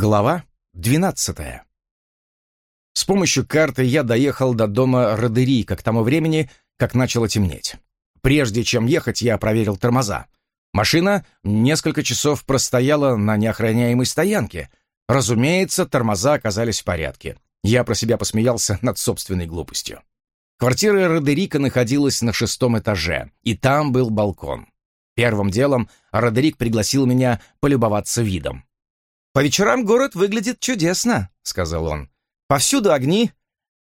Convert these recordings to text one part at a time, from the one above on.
Глава 12. С помощью карты я доехал до дома Родерика к тому времени, как начало темнеть. Прежде чем ехать, я проверил тормоза. Машина несколько часов простояла на неохраняемой стоянке. Разумеется, тормоза оказались в порядке. Я про себя посмеялся над собственной глупостью. Квартира Родерика находилась на шестом этаже, и там был балкон. Первым делом Родерик пригласил меня полюбоваться видом. «По вечерам город выглядит чудесно», — сказал он. «Повсюду огни.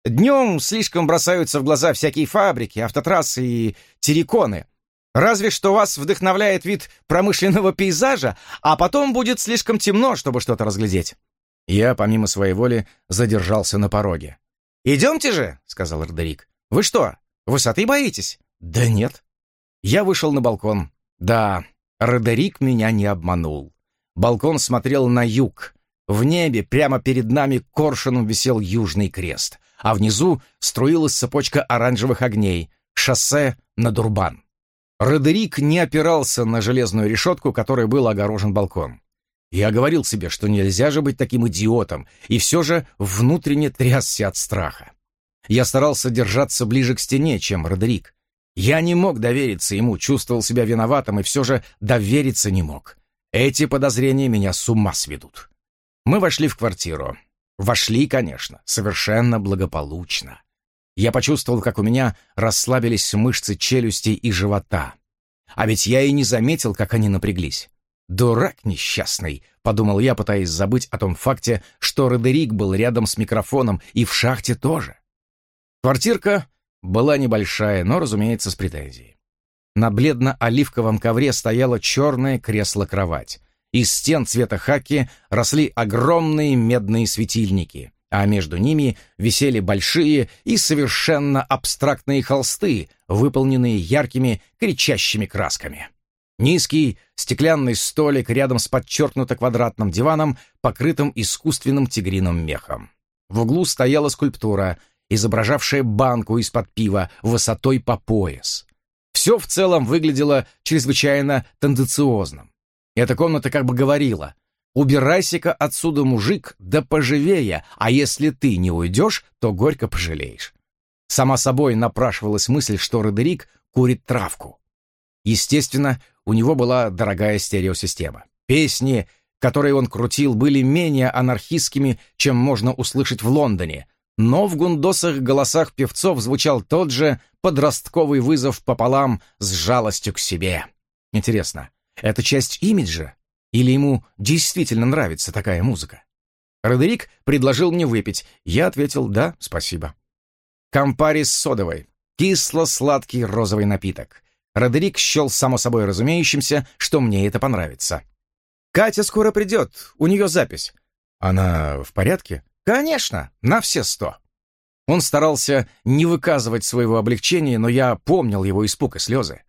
Днем слишком бросаются в глаза всякие фабрики, автотрассы и терриконы. Разве что вас вдохновляет вид промышленного пейзажа, а потом будет слишком темно, чтобы что-то разглядеть». Я, помимо своей воли, задержался на пороге. «Идемте же», — сказал Родерик. «Вы что, высоты боитесь?» «Да нет». Я вышел на балкон. Да, Родерик меня не обманул. Балкон смотрел на юг. В небе прямо перед нами коршуном висел Южный крест, а внизу струилась цепочка оранжевых огней, шоссе на Дурбан. Родерик не опирался на железную решетку, которой был огорожен балкон. Я говорил себе, что нельзя же быть таким идиотом, и все же внутренне трясся от страха. Я старался держаться ближе к стене, чем Родерик. Я не мог довериться ему, чувствовал себя виноватым и все же довериться не мог. Эти подозрения меня с ума сведут. Мы вошли в квартиру. Вошли, конечно, совершенно благополучно. Я почувствовал, как у меня расслабились мышцы челюсти и живота. А ведь я и не заметил, как они напряглись. «Дурак несчастный», — подумал я, пытаясь забыть о том факте, что Родерик был рядом с микрофоном и в шахте тоже. Квартирка была небольшая, но, разумеется, с претензией. На бледно-оливковом ковре стояло черное кресло-кровать. Из стен цвета хаки росли огромные медные светильники, а между ними висели большие и совершенно абстрактные холсты, выполненные яркими кричащими красками. Низкий стеклянный столик рядом с подчеркнуто квадратным диваном, покрытым искусственным тигриным мехом. В углу стояла скульптура, изображавшая банку из-под пива высотой по пояс. Все в целом выглядело чрезвычайно тенденциозным. Эта комната как бы говорила, «Убирайся-ка отсюда, мужик, да поживее, а если ты не уйдешь, то горько пожалеешь». Сама собой напрашивалась мысль, что Родерик курит травку. Естественно, у него была дорогая стереосистема. Песни, которые он крутил, были менее анархистскими, чем можно услышать в Лондоне, но в гундосах голосах певцов звучал тот же подростковый вызов пополам с жалостью к себе. Интересно, это часть имиджа? Или ему действительно нравится такая музыка? Родерик предложил мне выпить. Я ответил «да, спасибо». Кампари с содовой. Кисло-сладкий розовый напиток. Родерик счел само собой разумеющимся, что мне это понравится. «Катя скоро придет, у нее запись». «Она в порядке?» «Конечно, на все сто». Он старался не выказывать своего облегчения, но я помнил его испуг и слезы.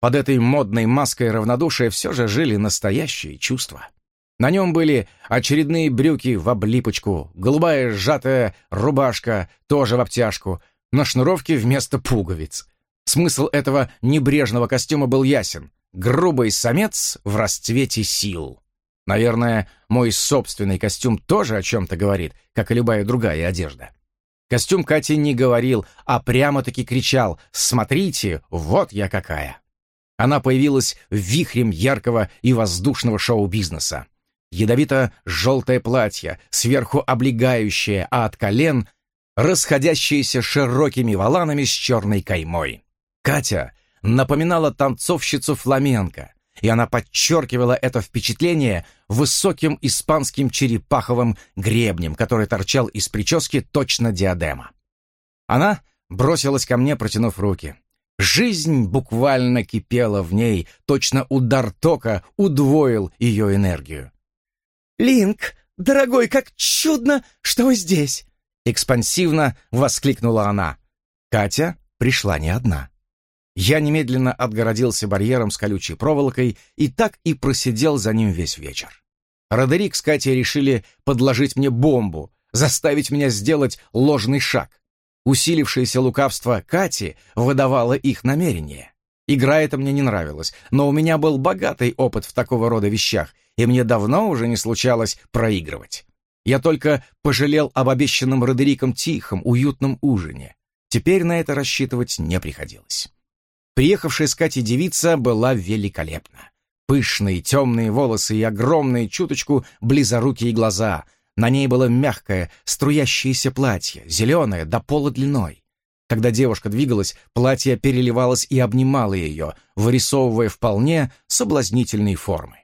Под этой модной маской равнодушия все же жили настоящие чувства. На нем были очередные брюки в облипочку, голубая сжатая рубашка, тоже в обтяжку, на шнуровке вместо пуговиц. Смысл этого небрежного костюма был ясен. Грубый самец в расцвете сил. Наверное, мой собственный костюм тоже о чем-то говорит, как и любая другая одежда. Костюм Кати не говорил, а прямо-таки кричал «Смотрите, вот я какая!». Она появилась вихрем яркого и воздушного шоу-бизнеса. Ядовито-желтое платье, сверху облегающее, а от колен расходящееся широкими воланами с черной каймой. Катя напоминала танцовщицу фламенко, и она подчеркивала это впечатление высоким испанским черепаховым гребнем, который торчал из прически точно диадема. Она бросилась ко мне, протянув руки. Жизнь буквально кипела в ней, точно удар тока удвоил ее энергию. «Линк, дорогой, как чудно, что вы здесь!» Экспансивно воскликнула она. Катя пришла не одна. Я немедленно отгородился барьером с колючей проволокой и так и просидел за ним весь вечер. Родерик с Катей решили подложить мне бомбу, заставить меня сделать ложный шаг. Усилившееся лукавство Кати выдавало их намерение. Игра эта мне не нравилась, но у меня был богатый опыт в такого рода вещах, и мне давно уже не случалось проигрывать. Я только пожалел об обещанном Родериком тихом, уютном ужине. Теперь на это рассчитывать не приходилось. Приехавшая с Катей девица была великолепна. Пышные темные волосы и огромные чуточку близорукие глаза. На ней было мягкое, струящееся платье, зеленое, до пола длиной. Когда девушка двигалась, платье переливалось и обнимало ее, вырисовывая вполне соблазнительные формы.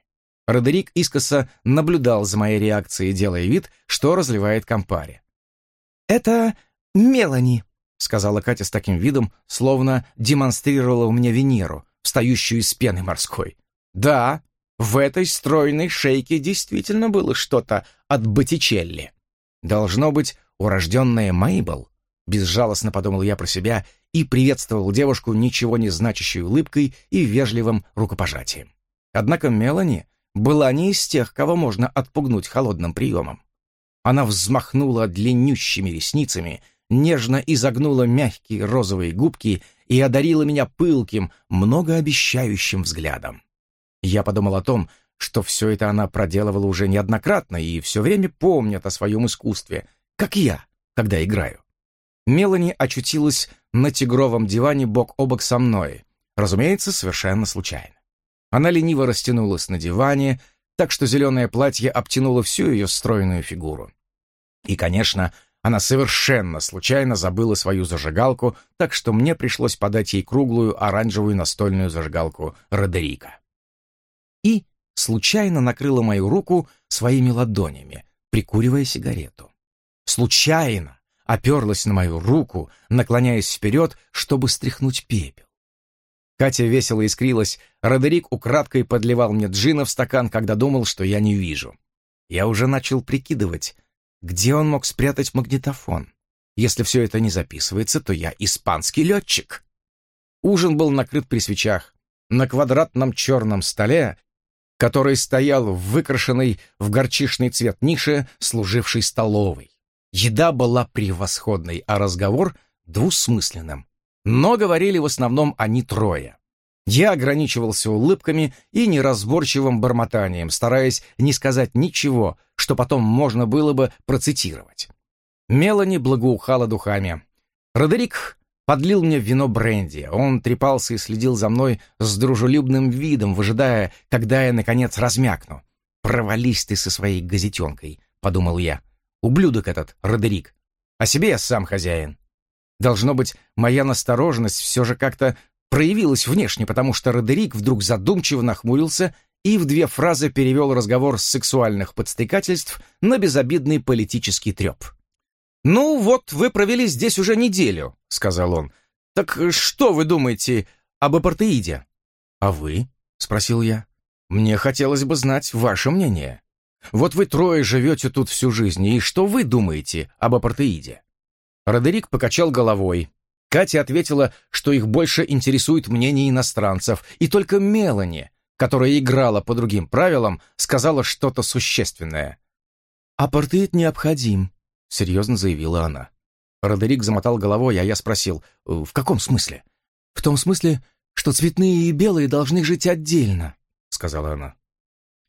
Родерик искоса наблюдал за моей реакцией, делая вид, что разливает компари. «Это Мелани», — сказала Катя с таким видом, словно демонстрировала меня Венеру, встающую из пены морской. «Да, в этой стройной шейке действительно было что-то от Боттичелли. Должно быть, урожденная Мейбл», — безжалостно подумал я про себя и приветствовал девушку ничего не значащей улыбкой и вежливым рукопожатием. Однако Мелани была не из тех, кого можно отпугнуть холодным приемом. Она взмахнула длиннющими ресницами, нежно изогнула мягкие розовые губки и одарила меня пылким, многообещающим взглядом. Я подумал о том, что все это она проделывала уже неоднократно и все время помнит о своем искусстве, как я, когда играю. Мелани очутилась на тигровом диване бок о бок со мной, разумеется, совершенно случайно. Она лениво растянулась на диване, так что зеленое платье обтянуло всю ее стройную фигуру. И, конечно, она совершенно случайно забыла свою зажигалку, так что мне пришлось подать ей круглую оранжевую настольную зажигалку Родерика. И случайно накрыла мою руку своими ладонями, прикуривая сигарету. Случайно оперлась на мою руку, наклоняясь вперед, чтобы стряхнуть пепел. Катя весело искрилась, Родерик украдкой подливал мне джина в стакан, когда думал, что я не вижу. Я уже начал прикидывать, где он мог спрятать магнитофон. Если все это не записывается, то я испанский летчик. Ужин был накрыт при свечах. На квадратном черном столе, который стоял в выкрашенной в горчишный цвет нише, служившей столовой. Еда была превосходной, а разговор двусмысленным. Но говорили в основном они трое. Я ограничивался улыбками и неразборчивым бормотанием, стараясь не сказать ничего, что потом можно было бы процитировать. Мелани благоухала духами. Родерик подлил мне вино бренди. Он трепался и следил за мной с дружелюбным видом, выжидая, когда я, наконец, размякну. «Провались ты со своей газетенкой», — подумал я. «Ублюдок этот, Родерик. А себе я сам хозяин». Должно быть, моя настороженность все же как-то проявилась внешне, потому что Родерик вдруг задумчиво нахмурился и в две фразы перевел разговор с сексуальных подстрекательств на безобидный политический треп. «Ну вот, вы провели здесь уже неделю», — сказал он. «Так что вы думаете об апартеиде?» «А вы?» — спросил я. «Мне хотелось бы знать ваше мнение. Вот вы трое живете тут всю жизнь, и что вы думаете об апартеиде?» Родерик покачал головой. Катя ответила, что их больше интересует мнение иностранцев, и только Мелани, которая играла по другим правилам, сказала что-то существенное. «Апартеид необходим», — серьезно заявила она. Родерик замотал головой, а я спросил, «В каком смысле?» «В том смысле, что цветные и белые должны жить отдельно», — сказала она.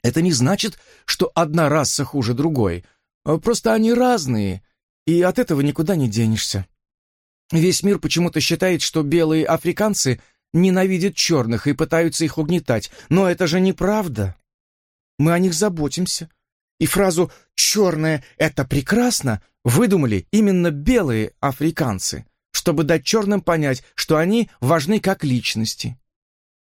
«Это не значит, что одна раса хуже другой. Просто они разные, и от этого никуда не денешься. Весь мир почему-то считает, что белые африканцы ненавидят черных и пытаются их угнетать, но это же неправда. Мы о них заботимся. И фразу «черное — это прекрасно» выдумали именно белые африканцы, чтобы дать черным понять, что они важны как личности.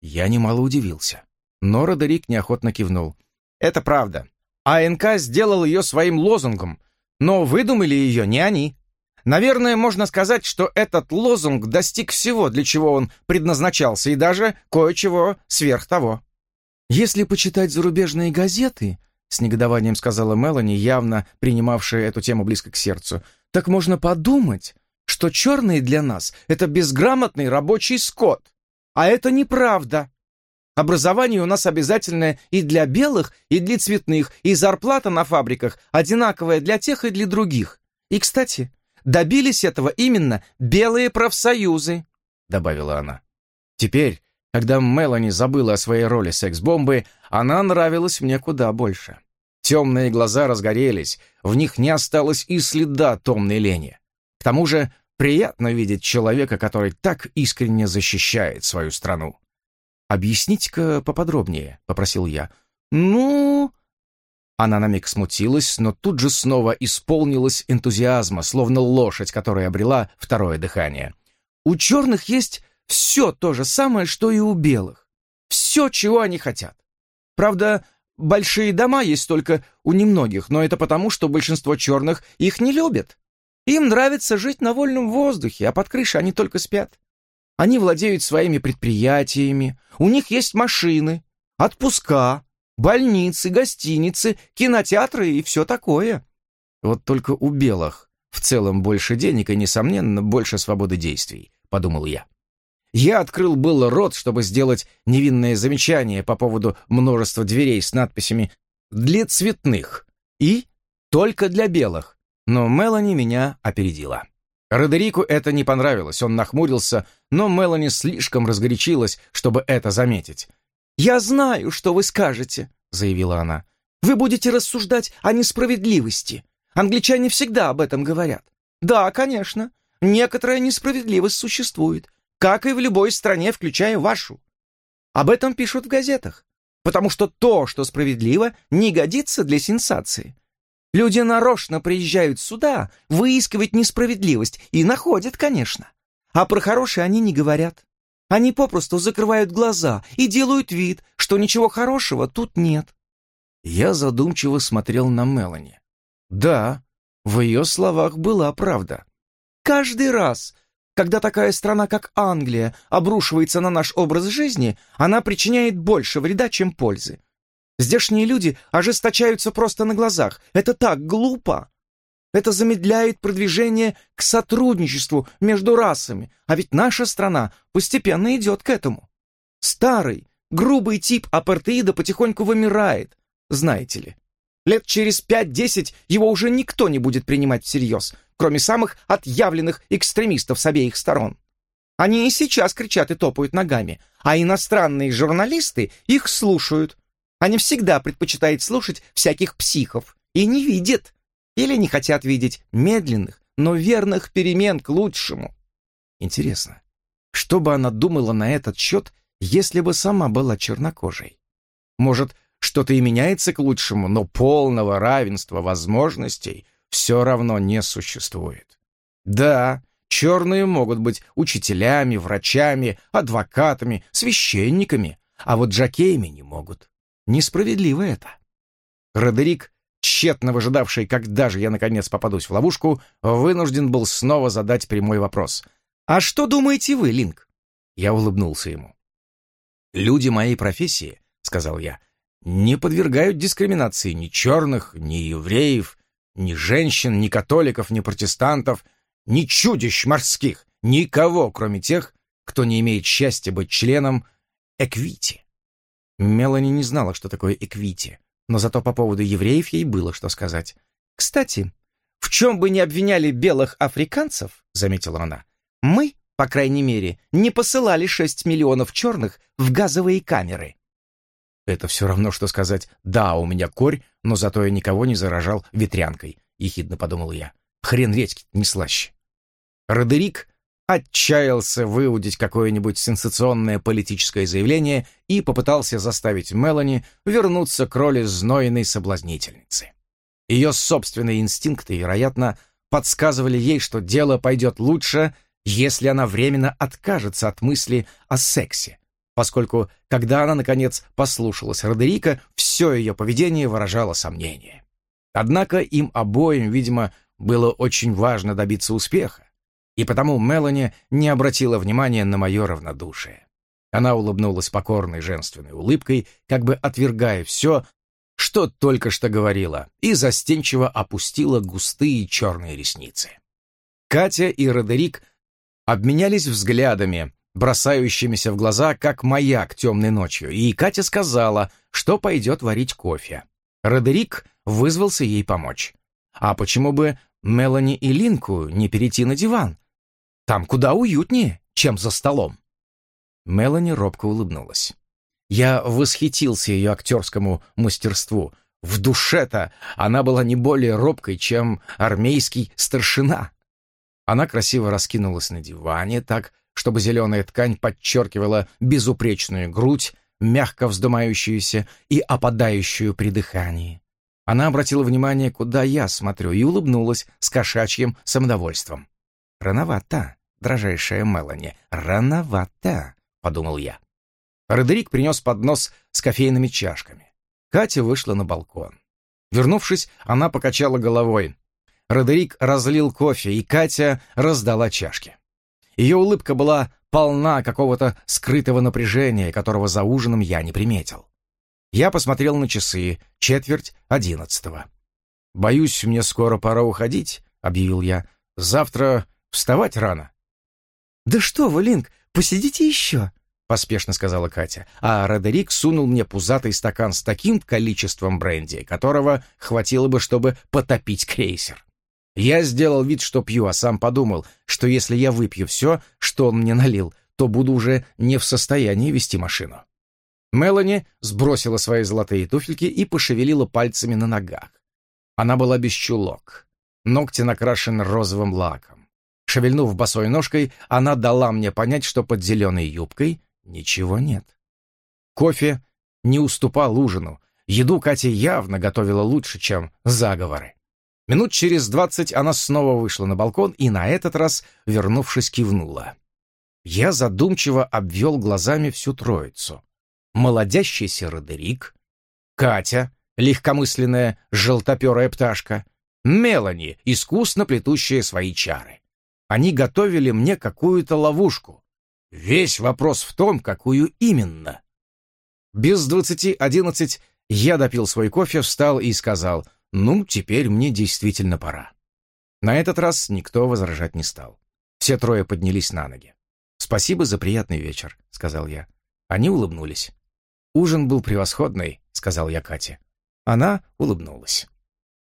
Я немало удивился, но Родерик неохотно кивнул. «Это правда. АНК сделал ее своим лозунгом — но выдумали ее не они. Наверное, можно сказать, что этот лозунг достиг всего, для чего он предназначался, и даже кое-чего сверх того. «Если почитать зарубежные газеты», — с негодованием сказала Мелани, явно принимавшая эту тему близко к сердцу, «так можно подумать, что черные для нас — это безграмотный рабочий скот. А это неправда. Образование у нас обязательное и для белых, и для цветных, и зарплата на фабриках одинаковая для тех и для других. И, кстати, добились этого именно белые профсоюзы», — добавила она. Теперь, когда Мелани забыла о своей роли секс-бомбы, она нравилась мне куда больше. Темные глаза разгорелись, в них не осталось и следа томной лени. К тому же приятно видеть человека, который так искренне защищает свою страну. «Объясните-ка поподробнее», — попросил я. «Ну...» Она на миг смутилась, но тут же снова исполнилась энтузиазма, словно лошадь, которая обрела второе дыхание. «У черных есть все то же самое, что и у белых. Все, чего они хотят. Правда, большие дома есть только у немногих, но это потому, что большинство черных их не любят. Им нравится жить на вольном воздухе, а под крышей они только спят. Они владеют своими предприятиями, у них есть машины, отпуска, больницы, гостиницы, кинотеатры и все такое. Вот только у белых в целом больше денег и, несомненно, больше свободы действий, подумал я. Я открыл было рот, чтобы сделать невинное замечание по поводу множества дверей с надписями «Для цветных» и «Только для белых», но Мелани меня опередила. Родерику это не понравилось, он нахмурился, но Мелани слишком разгорячилась, чтобы это заметить. «Я знаю, что вы скажете», — заявила она. «Вы будете рассуждать о несправедливости. Англичане всегда об этом говорят. Да, конечно, некоторая несправедливость существует, как и в любой стране, включая вашу. Об этом пишут в газетах, потому что то, что справедливо, не годится для сенсации. Люди нарочно приезжают сюда выискивать несправедливость и находят, конечно. А про хорошее они не говорят. Они попросту закрывают глаза и делают вид, что ничего хорошего тут нет. Я задумчиво смотрел на Мелани. Да, в ее словах была правда. Каждый раз, когда такая страна, как Англия, обрушивается на наш образ жизни, она причиняет больше вреда, чем пользы. Здешние люди ожесточаются просто на глазах. Это так глупо. Это замедляет продвижение к сотрудничеству между расами, а ведь наша страна постепенно идет к этому. Старый, грубый тип апартеида потихоньку вымирает, знаете ли. Лет через 5-10 его уже никто не будет принимать всерьез, кроме самых отъявленных экстремистов с обеих сторон. Они и сейчас кричат и топают ногами, а иностранные журналисты их слушают. Они всегда предпочитают слушать всяких психов и не видят или не хотят видеть медленных, но верных перемен к лучшему. Интересно, что бы она думала на этот счет, если бы сама была чернокожей? Может, что-то и меняется к лучшему, но полного равенства возможностей все равно не существует. Да, черные могут быть учителями, врачами, адвокатами, священниками, а вот жакеями не могут. Несправедливо это. Родерик, тщетно выжидавший, когда же я наконец попадусь в ловушку, вынужден был снова задать прямой вопрос. «А что думаете вы, Линк?» Я улыбнулся ему. «Люди моей профессии», — сказал я, — не подвергают дискриминации ни черных, ни евреев, ни женщин, ни католиков, ни протестантов, ни чудищ морских, никого, кроме тех, кто не имеет счастья быть членом Эквити. Мелани не знала, что такое Эквити, но зато по поводу евреев ей было что сказать. «Кстати, в чем бы ни обвиняли белых африканцев, — заметила она, — мы, по крайней мере, не посылали шесть миллионов черных в газовые камеры. Это все равно, что сказать «да, у меня корь, но зато я никого не заражал ветрянкой», — ехидно подумал я. Хрен редьки не слаще. Родерик отчаялся выудить какое-нибудь сенсационное политическое заявление и попытался заставить Мелани вернуться к роли знойной соблазнительницы. Ее собственные инстинкты, вероятно, подсказывали ей, что дело пойдет лучше, если она временно откажется от мысли о сексе, поскольку, когда она, наконец, послушалась Родерика, все ее поведение выражало сомнение. Однако им обоим, видимо, было очень важно добиться успеха, и потому Мелани не обратила внимания на мое равнодушие. Она улыбнулась покорной женственной улыбкой, как бы отвергая все, что только что говорила, и застенчиво опустила густые черные ресницы. Катя и Родерик обменялись взглядами, бросающимися в глаза, как маяк темной ночью, и Катя сказала, что пойдет варить кофе. Родерик вызвался ей помочь. А почему бы Мелани и Линку не перейти на диван? Там куда уютнее, чем за столом. Мелани робко улыбнулась. Я восхитился ее актерскому мастерству. В душе-то она была не более робкой, чем армейский старшина. Она красиво раскинулась на диване, так, чтобы зеленая ткань подчеркивала безупречную грудь, мягко вздымающуюся и опадающую при дыхании. Она обратила внимание, куда я смотрю, и улыбнулась с кошачьим самодовольством. «Рановато, дрожайшая Мелани, рановато», — подумал я. Родерик принес поднос с кофейными чашками. Катя вышла на балкон. Вернувшись, она покачала головой. Родерик разлил кофе, и Катя раздала чашки. Ее улыбка была полна какого-то скрытого напряжения, которого за ужином я не приметил. Я посмотрел на часы, четверть одиннадцатого. «Боюсь, мне скоро пора уходить», — объявил я. «Завтра вставать рано». «Да что вы, Линк, посидите еще», — поспешно сказала Катя, а Родерик сунул мне пузатый стакан с таким количеством бренди, которого хватило бы, чтобы потопить крейсер. Я сделал вид, что пью, а сам подумал, что если я выпью все, что он мне налил, то буду уже не в состоянии вести машину. Мелани сбросила свои золотые туфельки и пошевелила пальцами на ногах. Она была без чулок. Ногти накрашены розовым лаком. Шевельнув босой ножкой, она дала мне понять, что под зеленой юбкой ничего нет. Кофе не уступал ужину. Еду Катя явно готовила лучше, чем заговоры. Минут через двадцать она снова вышла на балкон и на этот раз, вернувшись, кивнула. Я задумчиво обвел глазами всю троицу. Молодящийся Родерик, Катя, легкомысленная желтоперая пташка, Мелани, искусно плетущая свои чары. Они готовили мне какую-то ловушку. Весь вопрос в том, какую именно. Без двадцати одиннадцать я допил свой кофе, встал и сказал — ну, теперь мне действительно пора. На этот раз никто возражать не стал. Все трое поднялись на ноги. «Спасибо за приятный вечер», — сказал я. Они улыбнулись. «Ужин был превосходный», — сказал я Кате. Она улыбнулась.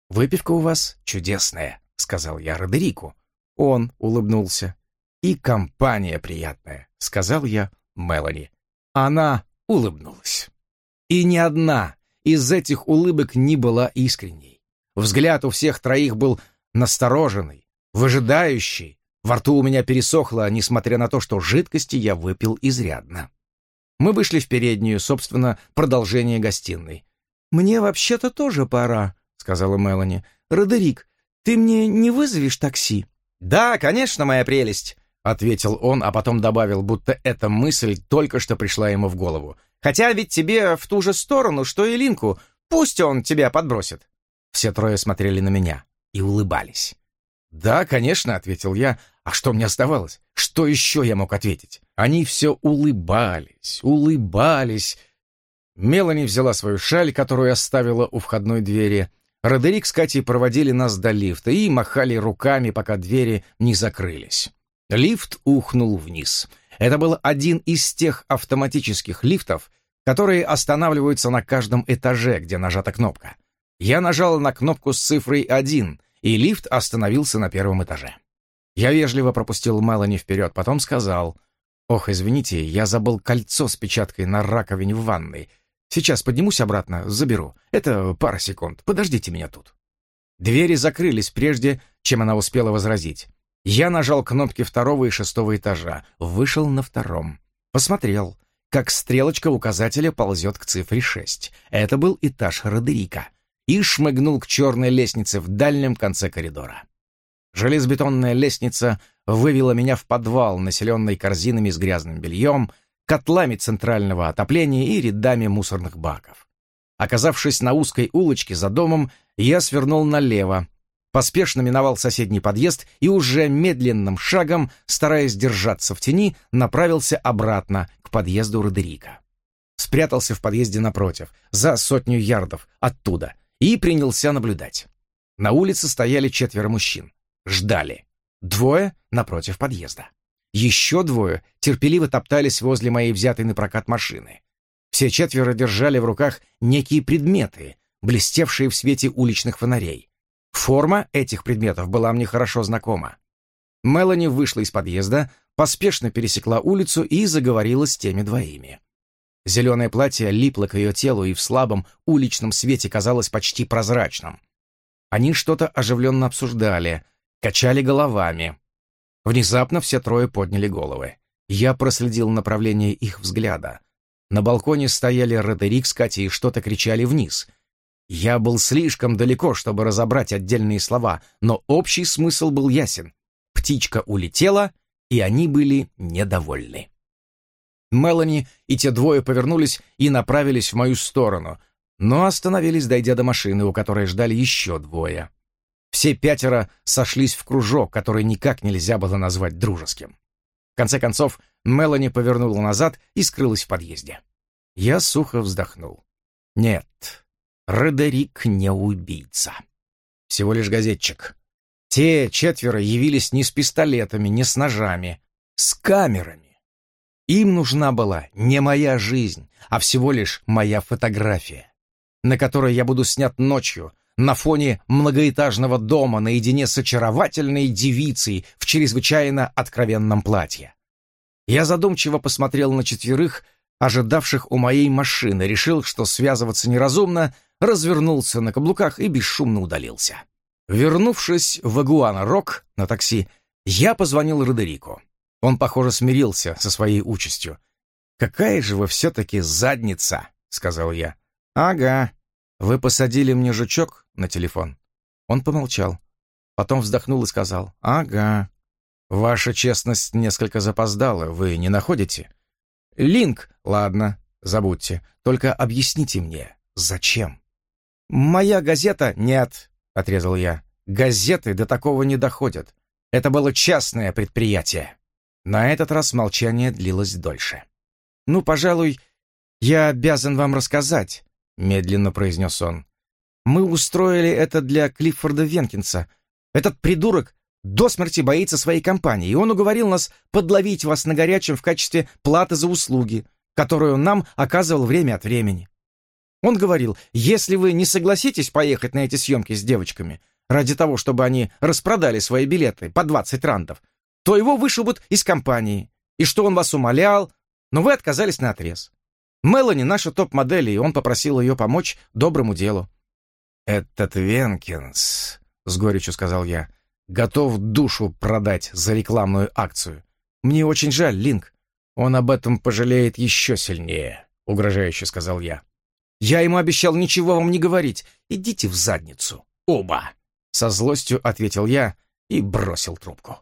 «Выпивка у вас чудесная», — сказал я Родерику. Он улыбнулся. «И компания приятная», — сказал я Мелани. Она улыбнулась. И ни одна из этих улыбок не была искренней. Взгляд у всех троих был настороженный, выжидающий. Во рту у меня пересохло, несмотря на то, что жидкости я выпил изрядно. Мы вышли в переднюю, собственно, продолжение гостиной. «Мне вообще-то тоже пора», — сказала Мелани. «Родерик, ты мне не вызовешь такси?» «Да, конечно, моя прелесть», — ответил он, а потом добавил, будто эта мысль только что пришла ему в голову. «Хотя ведь тебе в ту же сторону, что и Линку. Пусть он тебя подбросит». Все трое смотрели на меня и улыбались. «Да, конечно», — ответил я. «А что мне оставалось? Что еще я мог ответить?» Они все улыбались, улыбались. Мелани взяла свою шаль, которую оставила у входной двери. Родерик с Катей проводили нас до лифта и махали руками, пока двери не закрылись. Лифт ухнул вниз. Это был один из тех автоматических лифтов, которые останавливаются на каждом этаже, где нажата кнопка. Я нажал на кнопку с цифрой 1, и лифт остановился на первом этаже. Я вежливо пропустил Мелани вперед, потом сказал, «Ох, извините, я забыл кольцо с печаткой на раковине в ванной. Сейчас поднимусь обратно, заберу. Это пара секунд. Подождите меня тут». Двери закрылись прежде, чем она успела возразить. Я нажал кнопки второго и шестого этажа, вышел на втором. Посмотрел, как стрелочка указателя ползет к цифре 6. Это был этаж Родерика и шмыгнул к черной лестнице в дальнем конце коридора. Железобетонная лестница вывела меня в подвал, населенный корзинами с грязным бельем, котлами центрального отопления и рядами мусорных баков. Оказавшись на узкой улочке за домом, я свернул налево, поспешно миновал соседний подъезд и уже медленным шагом, стараясь держаться в тени, направился обратно к подъезду Родерика. Спрятался в подъезде напротив, за сотню ярдов оттуда — и принялся наблюдать. На улице стояли четверо мужчин. Ждали. Двое напротив подъезда. Еще двое терпеливо топтались возле моей взятой на прокат машины. Все четверо держали в руках некие предметы, блестевшие в свете уличных фонарей. Форма этих предметов была мне хорошо знакома. Мелани вышла из подъезда, поспешно пересекла улицу и заговорила с теми двоими. Зеленое платье липло к ее телу и в слабом уличном свете казалось почти прозрачным. Они что-то оживленно обсуждали, качали головами. Внезапно все трое подняли головы. Я проследил направление их взгляда. На балконе стояли Родерик с Катей и что-то кричали вниз. Я был слишком далеко, чтобы разобрать отдельные слова, но общий смысл был ясен. Птичка улетела, и они были недовольны. Мелани и те двое повернулись и направились в мою сторону, но остановились, дойдя до машины, у которой ждали еще двое. Все пятеро сошлись в кружок, который никак нельзя было назвать дружеским. В конце концов, Мелани повернула назад и скрылась в подъезде. Я сухо вздохнул. Нет, Родерик не убийца. Всего лишь газетчик. Те четверо явились не с пистолетами, не с ножами, с камерами. Им нужна была не моя жизнь, а всего лишь моя фотография, на которой я буду снят ночью, на фоне многоэтажного дома наедине с очаровательной девицей в чрезвычайно откровенном платье. Я задумчиво посмотрел на четверых, ожидавших у моей машины, решил, что связываться неразумно, развернулся на каблуках и бесшумно удалился. Вернувшись в Агуана-Рок на такси, я позвонил Родерику. Он, похоже, смирился со своей участью. «Какая же вы все-таки задница!» — сказал я. «Ага. Вы посадили мне жучок на телефон?» Он помолчал. Потом вздохнул и сказал. «Ага. Ваша честность несколько запоздала, вы не находите?» «Линк, ладно, забудьте. Только объясните мне, зачем?» «Моя газета...» «Нет», — отрезал я. «Газеты до такого не доходят. Это было частное предприятие». На этот раз молчание длилось дольше. «Ну, пожалуй, я обязан вам рассказать», — медленно произнес он. «Мы устроили это для Клиффорда Венкинса. Этот придурок до смерти боится своей компании, и он уговорил нас подловить вас на горячем в качестве платы за услуги, которую он нам оказывал время от времени. Он говорил, если вы не согласитесь поехать на эти съемки с девочками, ради того, чтобы они распродали свои билеты по 20 рандов, то его вышибут из компании, и что он вас умолял, но вы отказались на отрез. Мелани наша топ-модель, и он попросил ее помочь доброму делу. «Этот Венкинс», — с горечью сказал я, — «готов душу продать за рекламную акцию. Мне очень жаль, Линк. Он об этом пожалеет еще сильнее», — угрожающе сказал я. Я ему обещал ничего вам не говорить. Идите в задницу. Оба!» Со злостью ответил я и бросил трубку.